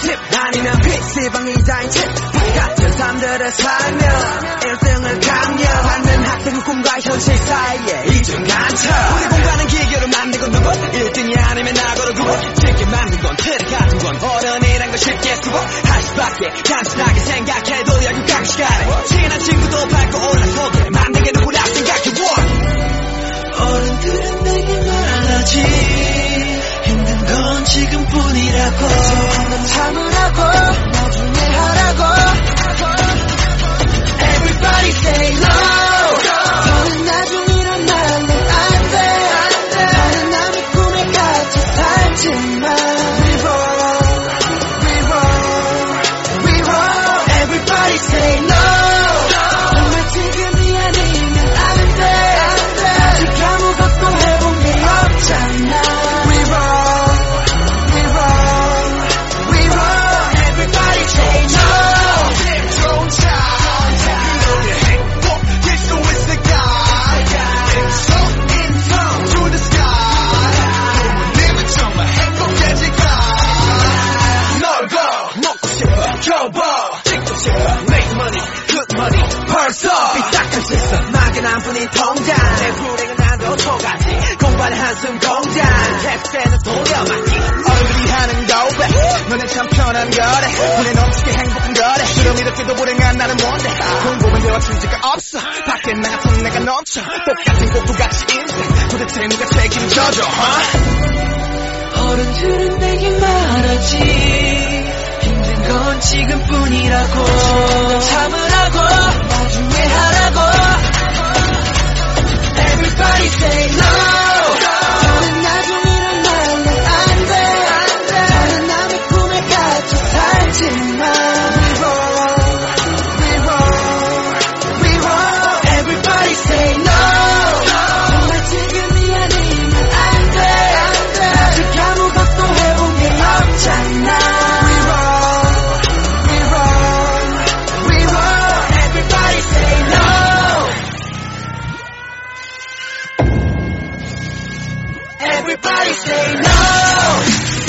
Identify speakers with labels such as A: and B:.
A: 집 아니면 PC방 이자인 집 같은 사람들의 삶은 1등을 강요하는 학생의 꿈과 현실 사이에 이중 간첩. 우리 공부하는 기계로 건 누구 1등이 아니면 나고로 구분 쉽게 만든 건 틀에 같은 건 어른이란 걸 쉽게 쓰고 할 수밖에 단순하
B: 살
A: 벌써 삐딱한 실수 막연한 뿐인 통장. 내 불행은 나도 속아지. 공부하는 한숨 공장. 캡스에는 돌려막기. 어른들이 하는 고백 너네 참 편한 거래. 눈에 넘치게 행복한 거래. 그럼 이렇게도 불행한 나는 뭔데? 공부는 배워줄 지가 없어. 밖에 나가서 내가 넘쳐. 똑같은 공부같이 인생. 도대체 누가 책임져줘 huh?
B: 어른들은 내게 말하지. 힘든 건 지금뿐이라고. 참으라고 Everybody say no